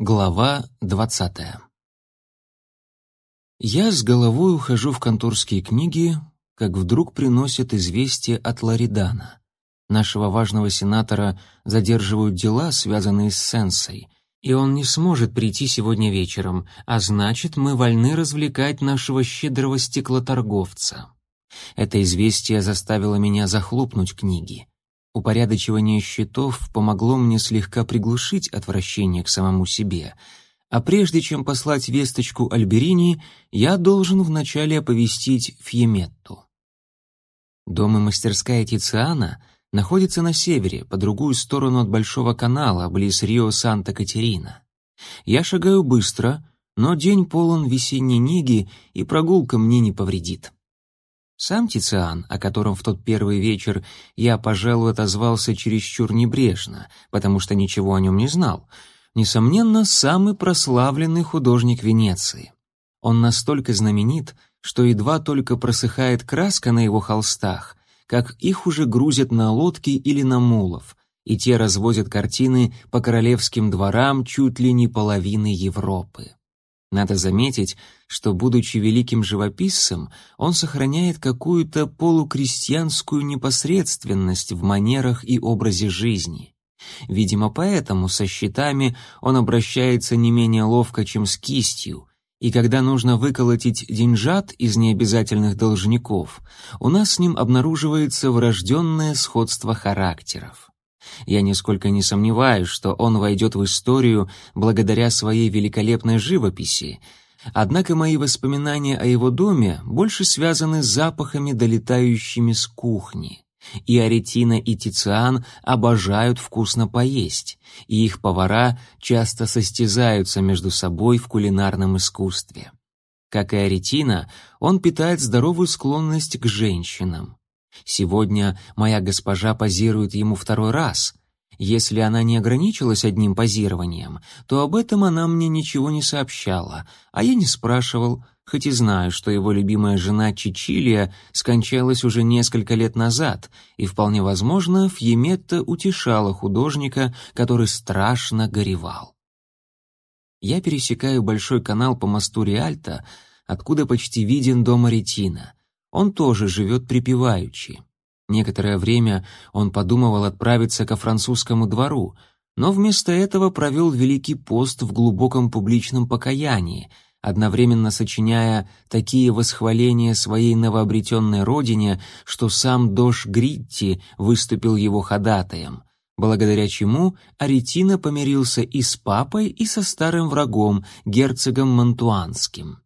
Глава двадцатая. Я с головой ухожу в конторские книги, как вдруг приносят известие от Ларидана. Нашего важного сенатора задерживают дела, связанные с Сенсой, и он не сможет прийти сегодня вечером, а значит, мы вольны развлекать нашего щедрого стеклоторговца. Это известие заставило меня захлопнуть книги. Упорядочивание счетов помогло мне слегка приглушить отвращение к самому себе, а прежде чем послать весточку Альберини, я должен вначале оповестить Фьеметту. Дом и мастерская Тициана находится на севере, по другую сторону от Большого канала, близ Рио-Санта-Катерина. Я шагаю быстро, но день полон весенней неги, и прогулка мне не повредит. Сам Тициан, о котором в тот первый вечер я, пожалуй, отозвался чересчур небрежно, потому что ничего о нем не знал, несомненно, самый прославленный художник Венеции. Он настолько знаменит, что едва только просыхает краска на его холстах, как их уже грузят на лодки или на мулов, и те развозят картины по королевским дворам чуть ли не половины Европы. Надо заметить, что, будучи великим живописцем, он сохраняет какую-то полукрестьянскую непосредственность в манерах и образе жизни. Видимо, поэтому со щитами он обращается не менее ловко, чем с кистью, и когда нужно выколотить деньжат из необязательных должников, у нас с ним обнаруживается врожденное сходство характеров. Я нисколько не сомневаюсь, что он войдет в историю благодаря своей великолепной живописи, однако мои воспоминания о его доме больше связаны с запахами, долетающими с кухни. И Аретина, и Тициан обожают вкусно поесть, и их повара часто состязаются между собой в кулинарном искусстве. Как и Аретина, он питает здоровую склонность к женщинам. Сегодня моя госпожа позирует ему второй раз. Если она не ограничилась одним позированием, то об этом она мне ничего не сообщала, а я не спрашивал, хоть и знаю, что его любимая жена Чичилия скончалась уже несколько лет назад, и вполне возможно, Фьеметта утешала художника, который страшно горевал. Я пересекаю большой канал по мосту Риальто, откуда почти виден дом Аретина. Он тоже живет припеваючи. Некоторое время он подумывал отправиться ко французскому двору, но вместо этого провел Великий пост в глубоком публичном покаянии, одновременно сочиняя такие восхваления своей новообретенной родине, что сам Дош Гритти выступил его ходатаем, благодаря чему Аретина помирился и с папой, и со старым врагом, герцогом Монтуанским.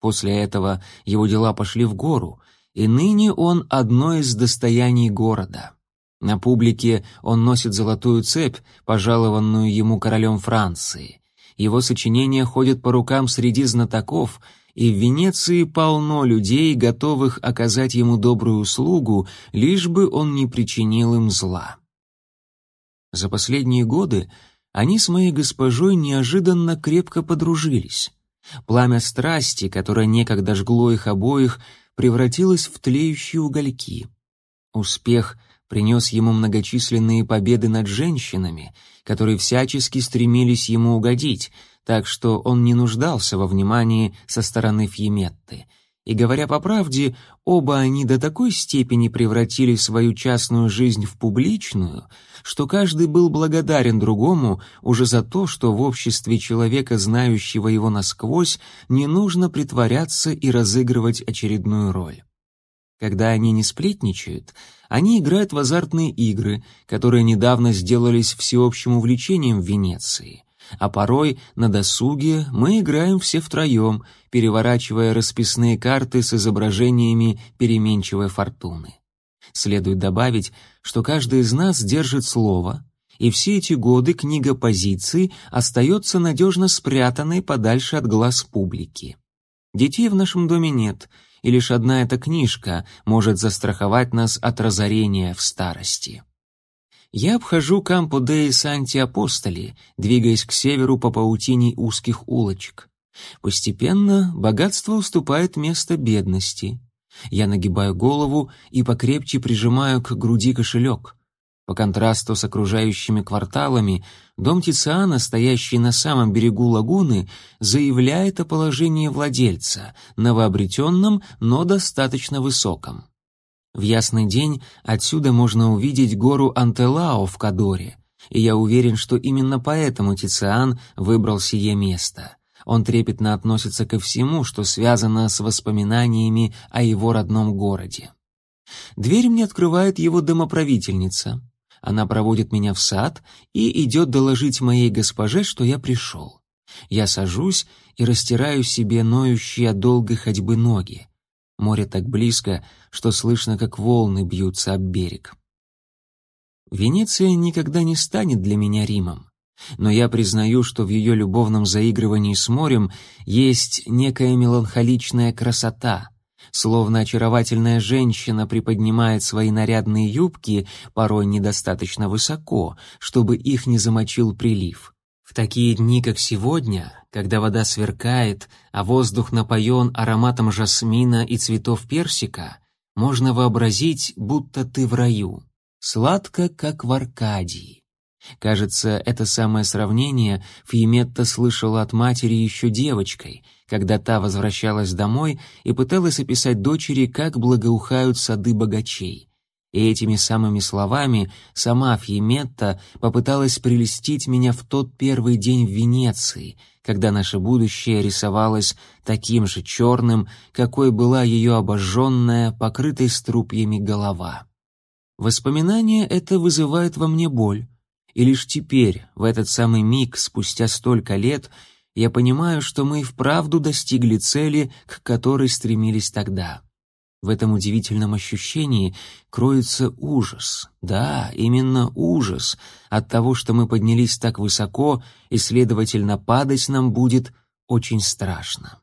После этого его дела пошли в гору, и ныне он одно из достояний города. На публике он носит золотую цепь, пожалованную ему королем Франции. Его сочинения ходят по рукам среди знатоков, и в Венеции полно людей, готовых оказать ему добрую услугу, лишь бы он не причинил им зла. За последние годы они с моей госпожой неожиданно крепко подружились. Пламя страсти, которое некогда жгло их обоих, превратилось в тлеющие угольки. Успех принес ему многочисленные победы над женщинами, которые всячески стремились ему угодить, так что он не нуждался во внимании со стороны Фьеметты — и говоря по правде, оба они до такой степени превратили свою частную жизнь в публичную, что каждый был благодарен другому уже за то, что в обществе человека, знающего его насквозь, не нужно притворяться и разыгрывать очередную роль. Когда они не сплетничают, они играют в азартные игры, которые недавно сделались всеобщим увлечением в Венеции — а порой на досуге мы играем все втроем, переворачивая расписные карты с изображениями переменчивой фортуны. Следует добавить, что каждый из нас держит слово, и все эти годы книга позиций остается надежно спрятанной подальше от глаз публики. Детей в нашем доме нет, и лишь одна эта книжка может застраховать нас от разорения в старости я обхожу Кампо де Санти-Апостоли, двигаясь к северу по паутине узких улочек. Постепенно богатство уступает место бедности. Я нагибаю голову и покрепче прижимаю к груди кошелек. По контрасту с окружающими кварталами, дом Тициана, стоящий на самом берегу лагуны, заявляет о положении владельца, новообретенном, но достаточно высоком. В ясный день отсюда можно увидеть гору Антелао в Кадоре, и я уверен, что именно поэтому Тициан выбрал сие место. Он трепетно относится ко всему, что связано с воспоминаниями о его родном городе. Дверь мне открывает его домоправительница. Она проводит меня в сад и идет доложить моей госпоже, что я пришел. Я сажусь и растираю себе ноющие от долгой ходьбы ноги. Море так близко, что слышно, как волны бьются об берег. Венеция никогда не станет для меня Римом, но я признаю, что в ее любовном заигрывании с морем есть некая меланхоличная красота, словно очаровательная женщина приподнимает свои нарядные юбки, порой недостаточно высоко, чтобы их не замочил прилив. В такие дни, как сегодня, когда вода сверкает, а воздух напоен ароматом жасмина и цветов персика, можно вообразить, будто ты в раю. Сладко, как в Аркадии. Кажется, это самое сравнение Фиеметта слышала от матери еще девочкой, когда та возвращалась домой и пыталась описать дочери, как благоухают сады богачей. И этими самыми словами сама Фьеметта попыталась прелестить меня в тот первый день в Венеции, когда наше будущее рисовалось таким же черным, какой была ее обожженная, покрытая струпьями голова. Воспоминание это вызывает во мне боль, и лишь теперь, в этот самый миг, спустя столько лет, я понимаю, что мы и вправду достигли цели, к которой стремились тогда. В этом удивительном ощущении кроется ужас. Да, именно ужас от того, что мы поднялись так высоко, и, следовательно, падать нам будет очень страшно.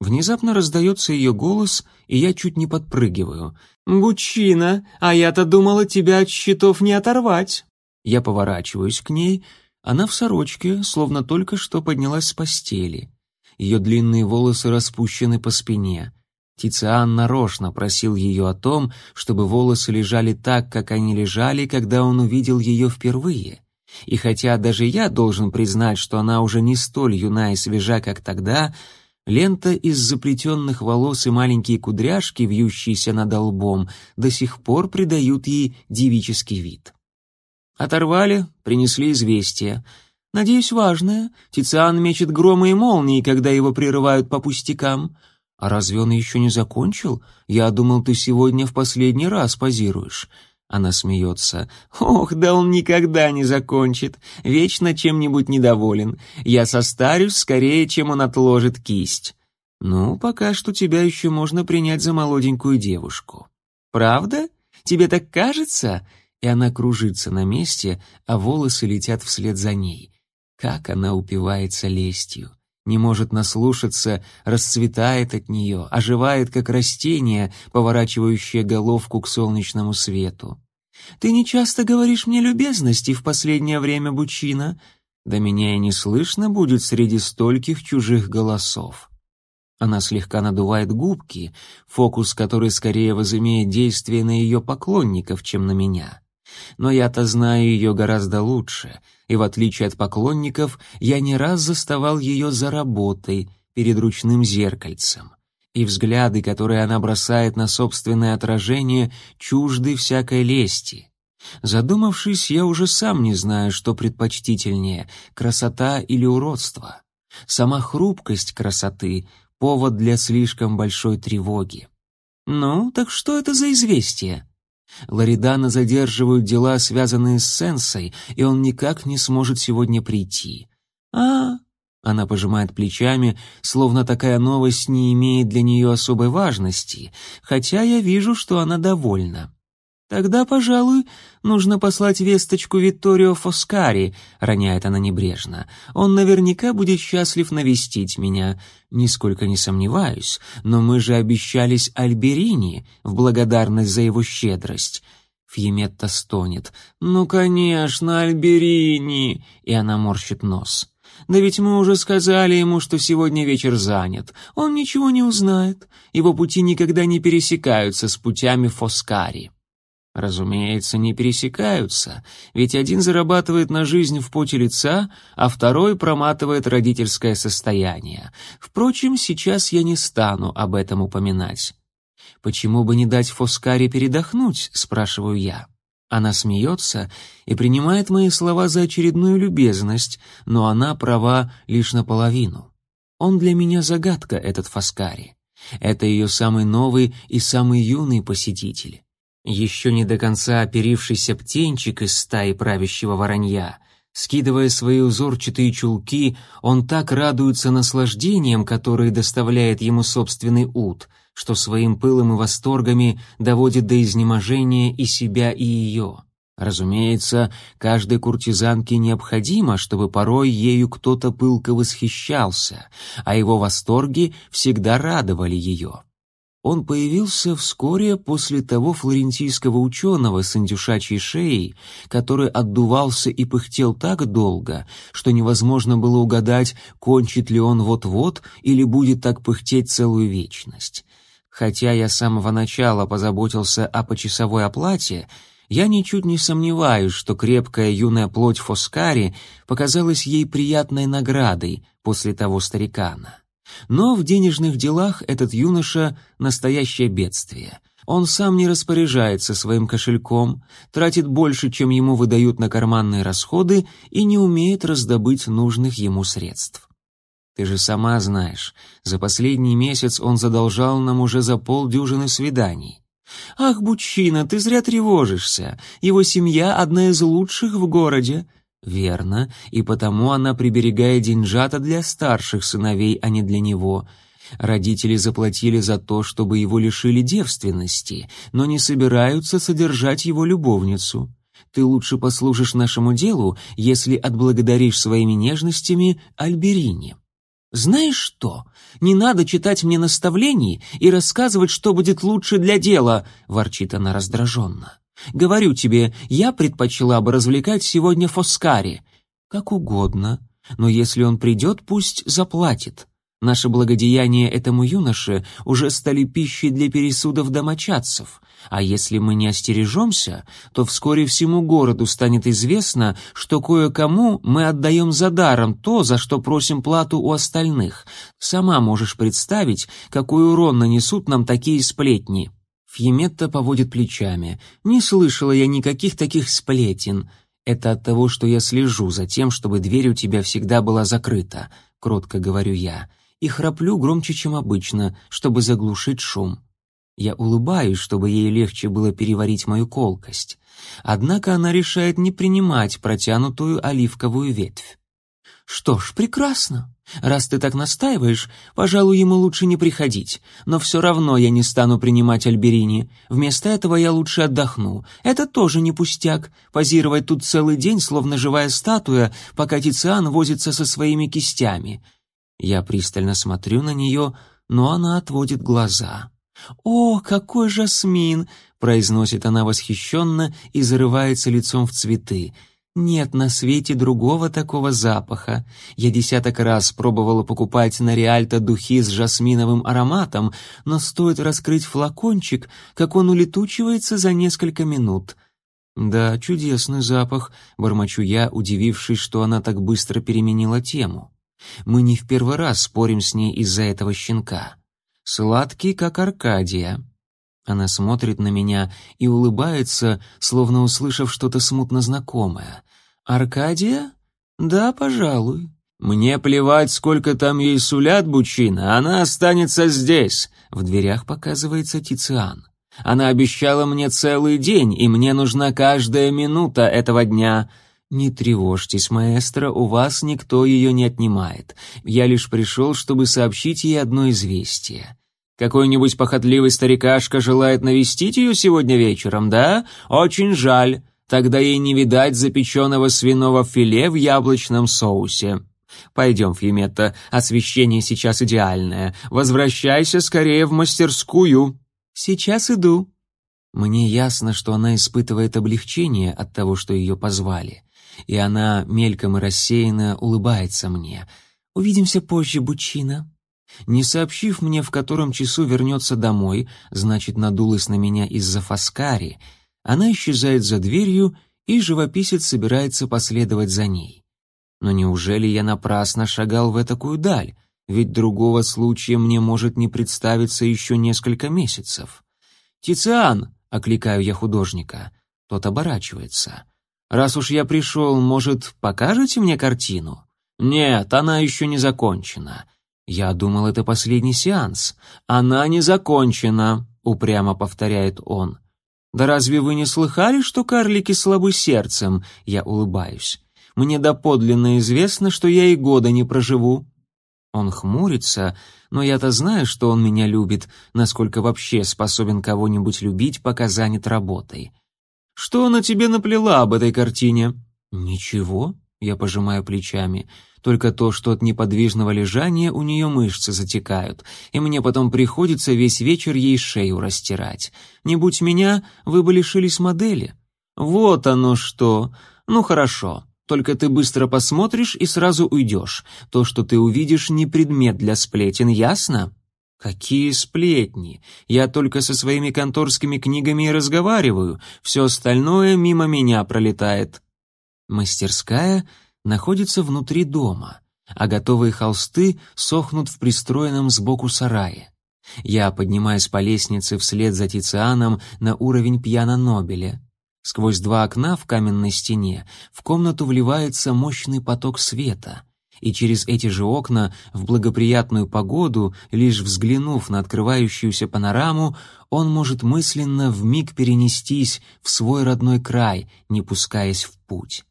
Внезапно раздается ее голос, и я чуть не подпрыгиваю. «Бучина, а я-то думала, тебя от щитов не оторвать!» Я поворачиваюсь к ней, она в сорочке, словно только что поднялась с постели. Ее длинные волосы распущены по спине. Тициан нарочно просил ее о том, чтобы волосы лежали так, как они лежали, когда он увидел ее впервые. И хотя даже я должен признать, что она уже не столь юна и свежа, как тогда, лента из заплетенных волос и маленькие кудряшки, вьющиеся над лбом, до сих пор придают ей девический вид. Оторвали, принесли известие. Надеюсь, важное. Тициан мечет громы и молнии, когда его прерывают по пустякам. «А разве он еще не закончил? Я думал, ты сегодня в последний раз позируешь». Она смеется. «Ох, да он никогда не закончит. Вечно чем-нибудь недоволен. Я состарюсь скорее, чем он отложит кисть». «Ну, пока что тебя еще можно принять за молоденькую девушку». «Правда? Тебе так кажется?» И она кружится на месте, а волосы летят вслед за ней. Как она упивается лестью не может наслушаться, расцветает от нее, оживает, как растение, поворачивающее головку к солнечному свету. «Ты не часто говоришь мне любезности в последнее время, Бучина. Да меня и не слышно будет среди стольких чужих голосов». Она слегка надувает губки, фокус который скорее возымеет действие на ее поклонников, чем на меня. Но я-то знаю ее гораздо лучше, и в отличие от поклонников, я не раз заставал ее за работой, перед ручным зеркальцем. И взгляды, которые она бросает на собственное отражение, чужды всякой лести. Задумавшись, я уже сам не знаю, что предпочтительнее — красота или уродство. Сама хрупкость красоты — повод для слишком большой тревоги. «Ну, так что это за известие?» Ларидана задерживают дела, связанные с Сенсой, и он никак не сможет сегодня прийти. А, она пожимает плечами, словно такая новость не имеет для нее особой важности, хотя я вижу, что она довольна. «Тогда, пожалуй, нужно послать весточку Витторио Фоскари», — роняет она небрежно. «Он наверняка будет счастлив навестить меня. Нисколько не сомневаюсь, но мы же обещались Альберини в благодарность за его щедрость». Фьеметта стонет. «Ну, конечно, Альберини!» И она морщит нос. «Да ведь мы уже сказали ему, что сегодня вечер занят. Он ничего не узнает. Его пути никогда не пересекаются с путями Фоскари». Разумеется, не пересекаются, ведь один зарабатывает на жизнь в поте лица, а второй проматывает родительское состояние. Впрочем, сейчас я не стану об этом упоминать. «Почему бы не дать Фоскаре передохнуть?» — спрашиваю я. Она смеется и принимает мои слова за очередную любезность, но она права лишь наполовину. Он для меня загадка, этот Фоскари. Это ее самый новый и самый юный посетитель. Еще не до конца оперившийся птенчик из стаи правящего воронья. Скидывая свои узорчатые чулки, он так радуется наслаждениям, которые доставляет ему собственный ут, что своим пылом и восторгами доводит до изнеможения и себя, и ее. Разумеется, каждой куртизанке необходимо, чтобы порой ею кто-то пылко восхищался, а его восторги всегда радовали ее. Он появился вскоре после того флорентийского ученого с индюшачьей шеей, который отдувался и пыхтел так долго, что невозможно было угадать, кончит ли он вот-вот или будет так пыхтеть целую вечность. Хотя я с самого начала позаботился о почасовой оплате, я ничуть не сомневаюсь, что крепкая юная плоть Фоскари показалась ей приятной наградой после того старикана. Но в денежных делах этот юноша — настоящее бедствие. Он сам не распоряжается своим кошельком, тратит больше, чем ему выдают на карманные расходы и не умеет раздобыть нужных ему средств. Ты же сама знаешь, за последний месяц он задолжал нам уже за полдюжины свиданий. Ах, Бучина, ты зря тревожишься. Его семья одна из лучших в городе. Верно, и потому она приберегает деньжата для старших сыновей, а не для него. Родители заплатили за то, чтобы его лишили девственности, но не собираются содержать его любовницу. Ты лучше послужишь нашему делу, если отблагодаришь своими нежностями Альберине. «Знаешь что? Не надо читать мне наставлений и рассказывать, что будет лучше для дела», — ворчит она раздраженно. Говорю тебе, я предпочла бы развлекать сегодня Фоскари. Как угодно, но если он придет, пусть заплатит. Наши благодеяния этому юноше уже стали пищей для пересудов домочадцев, а если мы не остережемся, то вскоре всему городу станет известно, что кое-кому мы отдаем за даром то, за что просим плату у остальных. Сама можешь представить, какой урон нанесут нам такие сплетни». Фьеметта поводит плечами. «Не слышала я никаких таких сплетен. Это от того, что я слежу за тем, чтобы дверь у тебя всегда была закрыта», — кротко говорю я, «и храплю громче, чем обычно, чтобы заглушить шум». Я улыбаюсь, чтобы ей легче было переварить мою колкость. Однако она решает не принимать протянутую оливковую ветвь. «Что ж, прекрасно. Раз ты так настаиваешь, пожалуй, ему лучше не приходить. Но все равно я не стану принимать Альберини. Вместо этого я лучше отдохну. Это тоже не пустяк. Позировать тут целый день, словно живая статуя, пока Тициан возится со своими кистями. Я пристально смотрю на нее, но она отводит глаза. «О, какой жасмин!» — произносит она восхищенно и зарывается лицом в цветы — нет на свете другого такого запаха. Я десяток раз пробовала покупать на Риальто духи с жасминовым ароматом, но стоит раскрыть флакончик, как он улетучивается за несколько минут. Да, чудесный запах, бормочу я, удивившись, что она так быстро переменила тему. Мы не в первый раз спорим с ней из-за этого щенка. Сладкий, как Аркадия. Она смотрит на меня и улыбается, словно услышав что-то смутно знакомое. «Аркадия? Да, пожалуй». «Мне плевать, сколько там ей сулят, Бучина, она останется здесь», — в дверях показывается Тициан. «Она обещала мне целый день, и мне нужна каждая минута этого дня». «Не тревожьтесь, маэстро, у вас никто ее не отнимает. Я лишь пришел, чтобы сообщить ей одно известие. Какой-нибудь похотливый старикашка желает навестить ее сегодня вечером, да? Очень жаль. Тогда ей не видать запеченного свиного филе в яблочном соусе. Пойдем, Фьеметта, освещение сейчас идеальное. Возвращайся скорее в мастерскую. Сейчас иду. Мне ясно, что она испытывает облегчение от того, что ее позвали. И она мельком и рассеянно улыбается мне. Увидимся позже, Бучина. Не сообщив мне, в котором часу вернется домой, значит, надулась на меня из-за Фаскари, Она исчезает за дверью, и живописец собирается последовать за ней. Но неужели я напрасно шагал в этакую даль? Ведь другого случая мне может не представиться еще несколько месяцев. «Тициан!» — окликаю я художника. Тот оборачивается. «Раз уж я пришел, может, покажете мне картину?» «Нет, она еще не закончена». «Я думал, это последний сеанс». «Она не закончена», — упрямо повторяет он. «Да разве вы не слыхали, что карлики слабы сердцем?» Я улыбаюсь. «Мне доподлинно известно, что я и года не проживу». Он хмурится, но я-то знаю, что он меня любит, насколько вообще способен кого-нибудь любить, пока занят работой. «Что она тебе наплела об этой картине?» «Ничего», — я пожимаю плечами только то, что от неподвижного лежания у нее мышцы затекают, и мне потом приходится весь вечер ей шею растирать. Не будь меня, вы бы лишились модели. Вот оно что. Ну хорошо. Только ты быстро посмотришь и сразу уйдешь. То, что ты увидишь, не предмет для сплетен, ясно? Какие сплетни? Я только со своими конторскими книгами и разговариваю. Все остальное мимо меня пролетает. Мастерская находится внутри дома, а готовые холсты сохнут в пристроенном сбоку сарае. Я поднимаюсь по лестнице вслед за Тицианом на уровень пьяно Нобеля. Сквозь два окна в каменной стене в комнату вливается мощный поток света, и через эти же окна в благоприятную погоду, лишь взглянув на открывающуюся панораму, он может мысленно вмиг перенестись в свой родной край, не пускаясь в путь.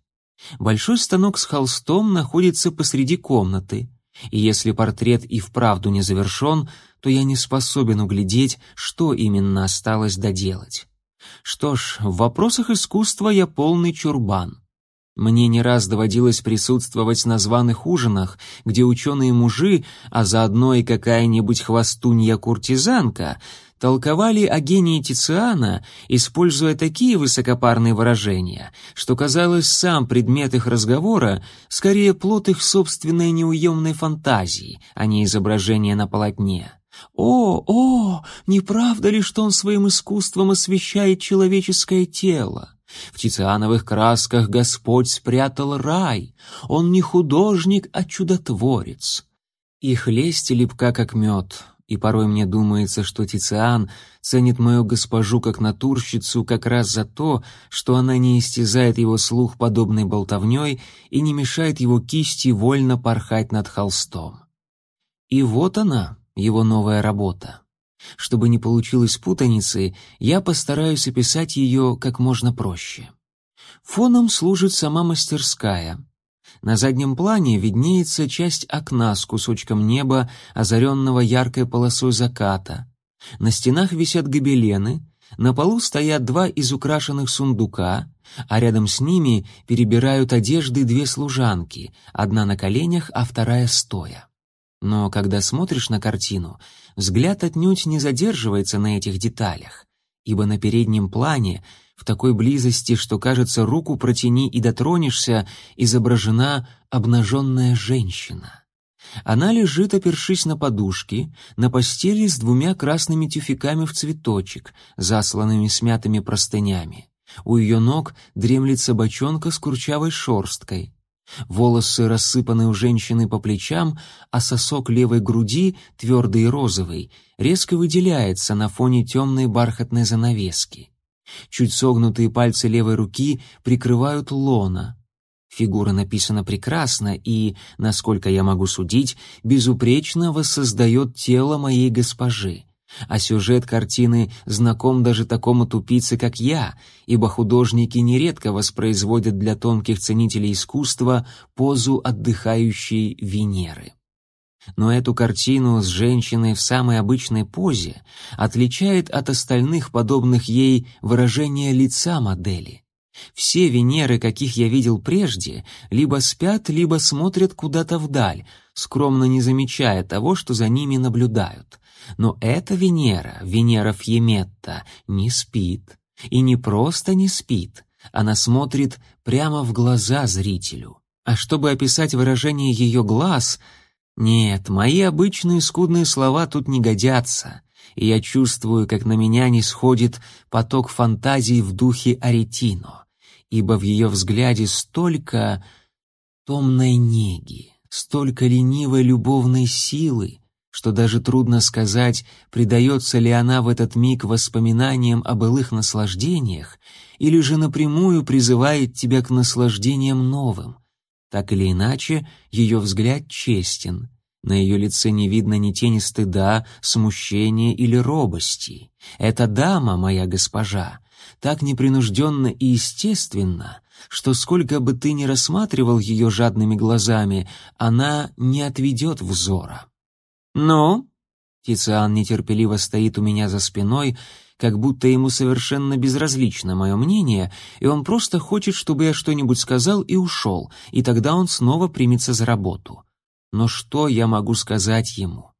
Большой станок с холстом находится посреди комнаты, и если портрет и вправду не завершен, то я не способен углядеть, что именно осталось доделать. Что ж, в вопросах искусства я полный чурбан. Мне не раз доводилось присутствовать на званых ужинах, где ученые-мужи, а заодно и какая-нибудь хвостунья-куртизанка — толковали о гении Тициана, используя такие высокопарные выражения, что, казалось, сам предмет их разговора скорее плод их собственной неуемной фантазии, а не изображение на полотне. «О, о, не правда ли, что он своим искусством освещает человеческое тело?» В тициановых красках Господь спрятал рай. Он не художник, а чудотворец. Их лесть липка, как мед и порой мне думается, что Тициан ценит мою госпожу как натурщицу как раз за то, что она не истязает его слух подобной болтовней и не мешает его кисти вольно порхать над холстом. И вот она, его новая работа. Чтобы не получилось путаницы, я постараюсь описать ее как можно проще. Фоном служит сама мастерская — на заднем плане виднеется часть окна с кусочком неба, озаренного яркой полосой заката. На стенах висят гобелены, на полу стоят два изукрашенных сундука, а рядом с ними перебирают одежды две служанки, одна на коленях, а вторая стоя. Но когда смотришь на картину, взгляд отнюдь не задерживается на этих деталях, ибо на переднем плане в такой близости, что, кажется, руку протяни и дотронешься, изображена обнаженная женщина. Она лежит, опершись на подушки, на постели с двумя красными тюфяками в цветочек, засланными смятыми простынями. У ее ног дремлет собачонка с курчавой шорсткой. Волосы рассыпаны у женщины по плечам, а сосок левой груди, твердый и розовый, резко выделяется на фоне темной бархатной занавески. Чуть согнутые пальцы левой руки прикрывают лона. Фигура написана прекрасно и, насколько я могу судить, безупречно воссоздает тело моей госпожи. А сюжет картины знаком даже такому тупице, как я, ибо художники нередко воспроизводят для тонких ценителей искусства позу отдыхающей Венеры. Но эту картину с женщиной в самой обычной позе отличает от остальных подобных ей выражение лица модели. Все Венеры, каких я видел прежде, либо спят, либо смотрят куда-то вдаль, скромно не замечая того, что за ними наблюдают. Но эта Венера, Венера Фьеметта, не спит. И не просто не спит, она смотрит прямо в глаза зрителю. А чтобы описать выражение ее глаз — нет, мои обычные скудные слова тут не годятся. и я чувствую, как на меня не сходит поток фантазий в духе Аретино, ибо в ее взгляде столько томной неги, столько ленивой любовной силы, что даже трудно сказать, предается ли она в этот миг воспоминаниям о былых наслаждениях или же напрямую призывает тебя к наслаждениям новым. Так или иначе, ее взгляд честен. На ее лице не видно ни тени стыда, смущения или робости. Это дама, моя госпожа, так непринужденно и естественно, что сколько бы ты ни рассматривал ее жадными глазами, она не отведет взора. «Ну?» Тициан нетерпеливо стоит у меня за спиной, как будто ему совершенно безразлично мое мнение, и он просто хочет, чтобы я что-нибудь сказал и ушел, и тогда он снова примется за работу. Но что я могу сказать ему?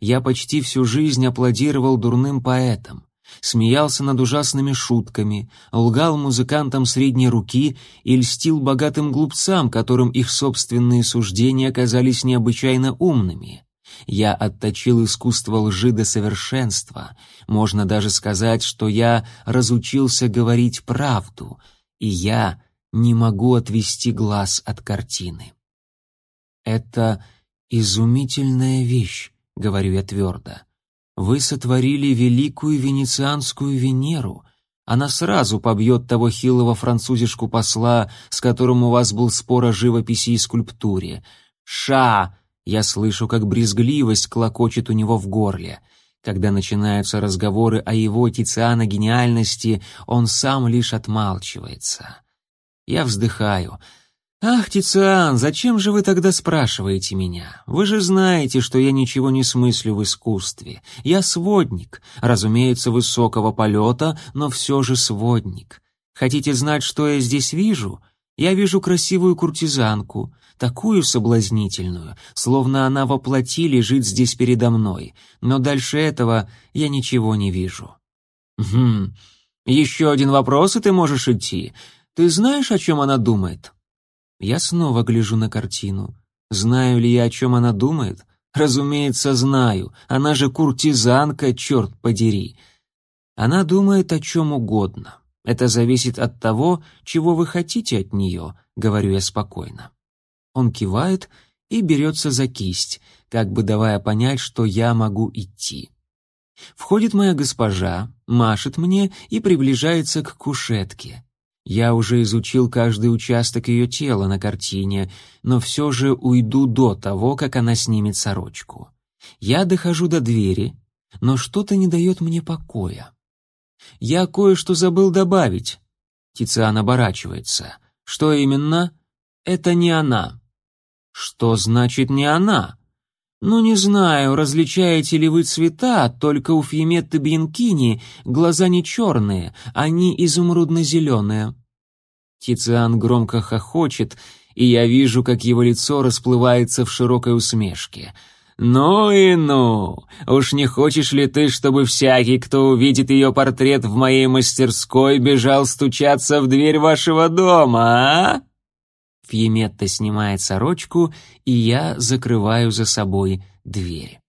Я почти всю жизнь аплодировал дурным поэтам, смеялся над ужасными шутками, лгал музыкантам средней руки и льстил богатым глупцам, которым их собственные суждения оказались необычайно умными. Я отточил искусство лжи до совершенства. Можно даже сказать, что я разучился говорить правду, и я не могу отвести глаз от картины. Это изумительная вещь, говорю я твердо. Вы сотворили великую венецианскую Венеру. Она сразу побьет того хилого французишку посла, с которым у вас был спор о живописи и скульптуре. Ша! Я слышу, как брезгливость клокочет у него в горле. Когда начинаются разговоры о его Тициана гениальности, он сам лишь отмалчивается. Я вздыхаю. «Ах, Тициан, зачем же вы тогда спрашиваете меня? Вы же знаете, что я ничего не смыслю в искусстве. Я сводник, разумеется, высокого полета, но все же сводник. Хотите знать, что я здесь вижу? Я вижу красивую куртизанку, такую соблазнительную, словно она воплоти лежит здесь передо мной, но дальше этого я ничего не вижу. Хм, еще один вопрос, и ты можешь идти. Ты знаешь, о чем она думает? Я снова гляжу на картину. Знаю ли я, о чем она думает? Разумеется, знаю. Она же куртизанка, черт подери. Она думает о чем угодно. Это зависит от того, чего вы хотите от нее, говорю я спокойно. Он кивает и берется за кисть, как бы давая понять, что я могу идти. Входит моя госпожа, машет мне и приближается к кушетке. Я уже изучил каждый участок ее тела на картине, но все же уйду до того, как она снимет сорочку. Я дохожу до двери, но что-то не дает мне покоя. Я кое-что забыл добавить. Тициан оборачивается. Что именно? Это не она. Что значит не она? Ну, не знаю, различаете ли вы цвета, только у Фьеметты Бьянкини глаза не черные, они изумрудно-зеленые. Тициан громко хохочет, и я вижу, как его лицо расплывается в широкой усмешке. «Ну и ну! Уж не хочешь ли ты, чтобы всякий, кто увидит ее портрет в моей мастерской, бежал стучаться в дверь вашего дома, а?» Фьеметта снимает сорочку, и я закрываю за собой дверь.